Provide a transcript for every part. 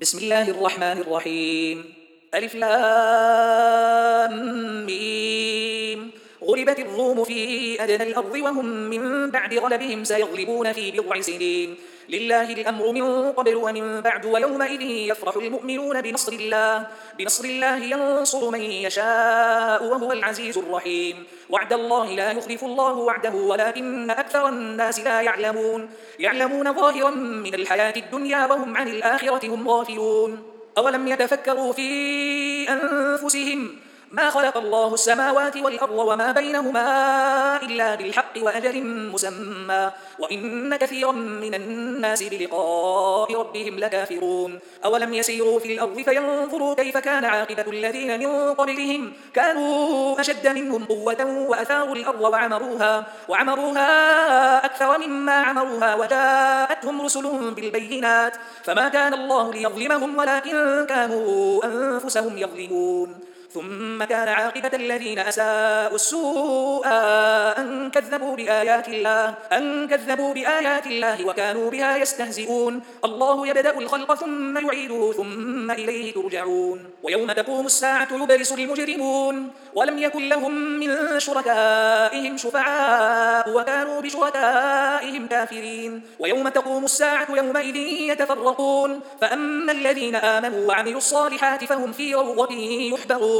بسم الله الرحمن الرحيم. ألف لام ميم. غلبت الروم في أدنى الأرض وهم من بعد غلبهم سيغلبون في بضع سنين. لله الأمر من قبل ومن بعد ويومئذ يفرح المؤمنون بنصر الله. بنصر الله ينصر من يشاء وهو العزيز الرحيم. وعد الله لا يخلف الله وعده ولكن أكثر الناس لا يعلمون. يعلمون ظاهرا من الحياة الدنيا وهم عن الآخرة هم غافلون. أولم يتفكروا في أنفسهم ما خلق الله السماوات والأرض وما بينهما إلا بالحق وأجل مسمى. وإن كثيرا من الناس بلقاء ربهم لكافرون. أولم يسيروا في الأرض فينظروا كيف كان عاقبة الذين من قبلهم. كانوا أشد منهم قوة وأثاروا الأرض وعمروها, وعمروها أكثر مما عمروها وجاءتهم رسلهم بالبينات. فما كان الله ليظلمهم ولكن كانوا أنفسهم يظلمون. ثم كان عاقبة الذين أساءوا السوء أن كذبوا بآيات الله أن كذبوا بآيات الله وكانوا بها يستهزئون. الله يبدأ الخلق ثم يعيده ثم إليه ترجعون. ويوم تقوم الساعة يبرس المجرمون. ولم يكن لهم من شركائهم شفعاء وكانوا بشركائهم كافرين. ويوم تقوم الساعة يومئذ يتفرقون. فأما الذين آمنوا وعملوا الصالحات فهم في روضة يحبرون.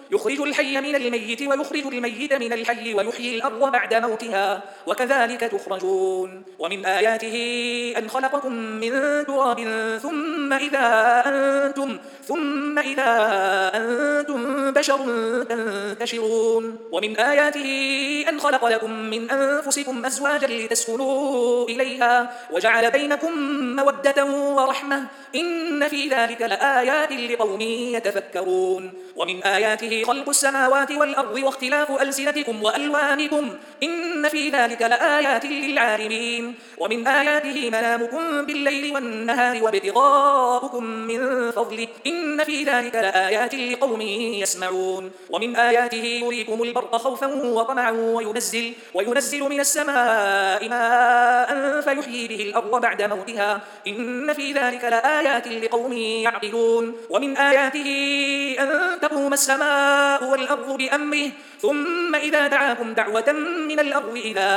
يخرج الحي من الميت ويخرج الميت من الحي ويحيي الأرض بعد موتها وكذلك تخرجون. ومن آياته أن خلقكم من تراب ثم إذا أنتم ثم إذا أنتم بشر تنتشرون. ومن آياته أن خلق لكم من أنفسكم أزواجا لتسكنوا إليها وجعل بينكم مودة ورحمة. إن في ذلك لآيات لقوم يتفكرون. ومن آياته خلق السماوات والأرض واختلاف ألسنتكم وألوانكم إن في ذلك لآيات للعالمين. ومن آياته منامكم بالليل والنهار وابتغاؤكم من فضله. إن في ذلك لآيات لقوم يسمعون. ومن آياته يريكم البرق خوفا وطمعا وينزل, وينزل من السماء ماء فيحيي به الأرض بعد موتها. إن في ذلك لآيات لقوم يعقلون. ومن آياته أن تقوم السماء والأرض بأمره ثم إذا دعاكم دعوة من الأرض إذا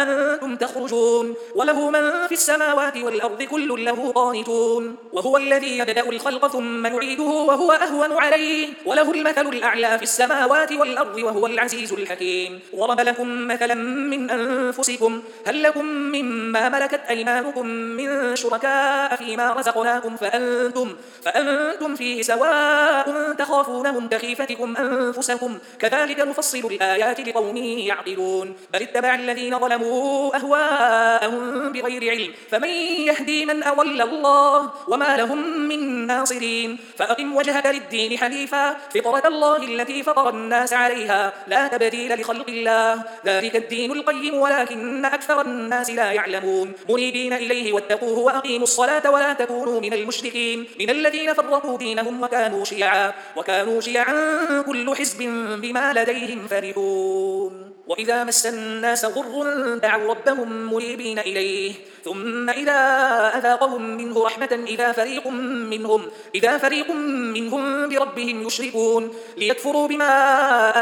أنتم تخرجون وله من في السماوات والأرض كل له قانتون وهو الذي يبدأ الخلق ثم يعيده وهو أهون عليه وله المثل الأعلى في السماوات والأرض وهو العزيز الحكيم ضرب لكم مثلا من أنفسكم هل لكم مما ملكت أيمانكم من شركاء فيما رزقناكم فأنتم, فأنتم فيه سواء تخافونهم كخيفتكم أنفسكم كذلك نفصل الآيات لقوم يعقلون. بل اتبع الذين ظلموا أهواءهم بغير علم. فمن يهدي من أضل الله وما لهم من ناصرين. فأقم وجهك للدين حنيفا. فطرة الله التي فطر الناس عليها. لا تبديل لخلق الله. ذلك الدين القيم ولكن أكثر الناس لا يعلمون. منيبين إليه واتقوه وأقيموا الصلاة ولا تكونوا من المشركين. من الذين فرقوا دينهم وكانوا شيعا. وكانوا شيعا كل حزب بما لديهم. فرحون. وإذا مس الناس ضر دعوا ربهم منيبين إليه. ثم إذا أذاقهم منه رحمة إذا فريق منهم إذا فريق منهم بربهم يشركون. ليكفروا بما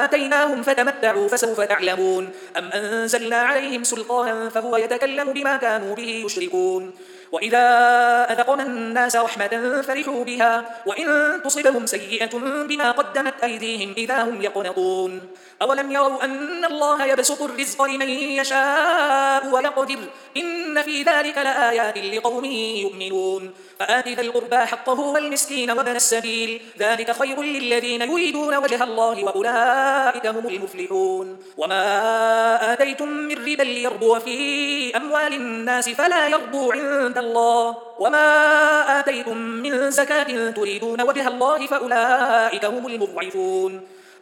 آتيناهم فتمتعوا فسوف تعلمون. أم أنزلنا عليهم سلطانا فهو يتكلم بما كانوا به يشركون. وإذا أذقنا الناس رحمة فرحوا بها وإن تصبهم سيئة بما قدمت أيديهم إذا هم يقنطون. أولم يروا أن الله يبسط الرزق لمن يشاء ويقدر؟ إن في ذلك لآيات لقوم يؤمنون. فآت ذا القربى حقه والمسكين وابن السبيل. ذلك خير للذين يريدون وجه الله وأولئك هم المفلحون. وما آتيتم من ربا ليربو في أموال الناس فلا يربو عند الله وما آتيتم من زكاة تريدون وجه الله فأولئك هم المضعفون.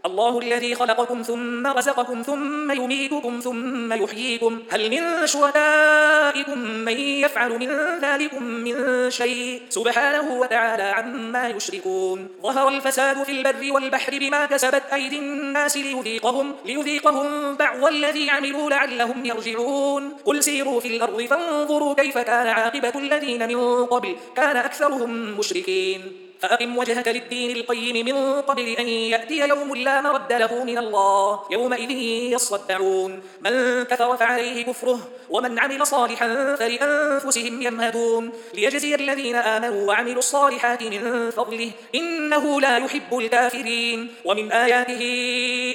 الله الذي خلقكم ثم رزقكم ثم يميتكم ثم يحييكم. هل من شهدائكم من يفعل من ذلكم من شيء؟ سبحانه وتعالى عما يشركون. ظهر الفساد في البر والبحر بما كسبت أيدي الناس ليذيقهم, ليذيقهم بعض الذي عملوا لعلهم يرجعون. قل سيروا في الأرض فانظروا كيف كان عاقبة الذين من قبل كان أكثرهم مشركين. فأقم وجهك للدين القيم من قبل أن يأتي يوم لا مرد له من الله. يومئذ يصدعون. من كفر فعليه كفره ومن عمل صالحا فلأنفسهم يمهدون. ليجزي الذين آمنوا وعملوا الصالحات من فضله إنه لا يحب الكافرين. ومن آياته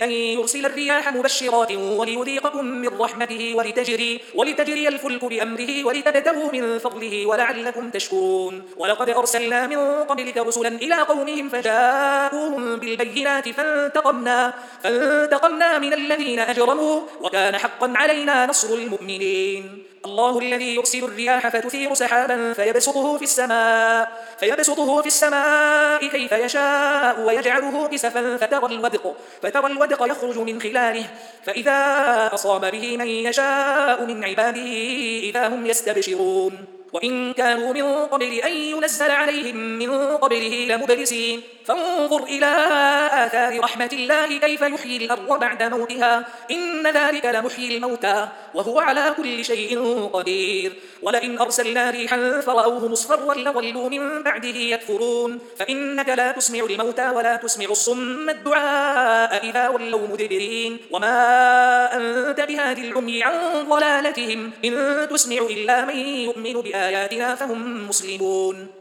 أن يرسل الرياح مبشرات وليذيقكم من رحمته ولتجري, ولتجري الفلك بأمره ولتبتغوا من فضله ولعلكم تشكرون. ولقد أرسلنا من قبلك رسلا إلى قومهم فجاءوهم بالبينات فانتقمنا, فانتقمنا من الذين أجرموا وكان حقا علينا نصر المؤمنين. الله الذي يرسل الرياح فتثير سحابا فيبسطه في السماء فيبسطه في السماء كيف يشاء ويجعله كسفا فترى الودق فترى الودق يخرج من خلاله. فإذا أصاب به من يشاء من عباده إذا هم يستبشرون. وإن كانوا من قبل أن ينزل عليهم من قبله لمبلسين. فانظر إلى آثار رحمة الله كيف يحيي الأرض بعد موتها. إن ذلك لمحيي الموتى وهو على كل شيء قدير. ولئن أرسلنا ريحا فرأوه مصفرا لظلوا من بعده يكفرون. فإنك لا تسمع الموتى ولا تسمع الصم الدعاء إذا ولوا مدبرين. وما أنت بهذه العمي عن ضلالتهم. إن تسمع إلا من يؤمن بآياتنا فهم مسلمون.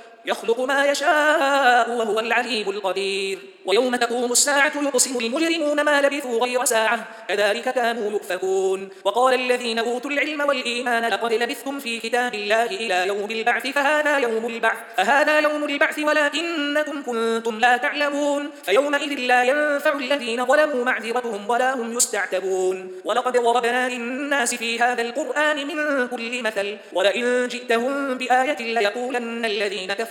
يخلق ما يشاء وهو العليم القدير. ويوم تقوم الساعة يقسم المجرمون ما لبثوا غير ساعة. كذلك كانوا يؤفكون. وقال الذين أوتوا العلم والإيمان لقد لبثتم في كتاب الله إلى يوم البعث فهذا يوم البعث فهذا يوم البعث ولكنكم كنتم لا تعلمون. فيومئذ لا ينفع الذين ظلموا معذرتهم ولا هم يستعتبون. ولقد ضربنا للناس في هذا القرآن من كل مثل. ولئن جئتهم بآية ليقولن الذين كفروا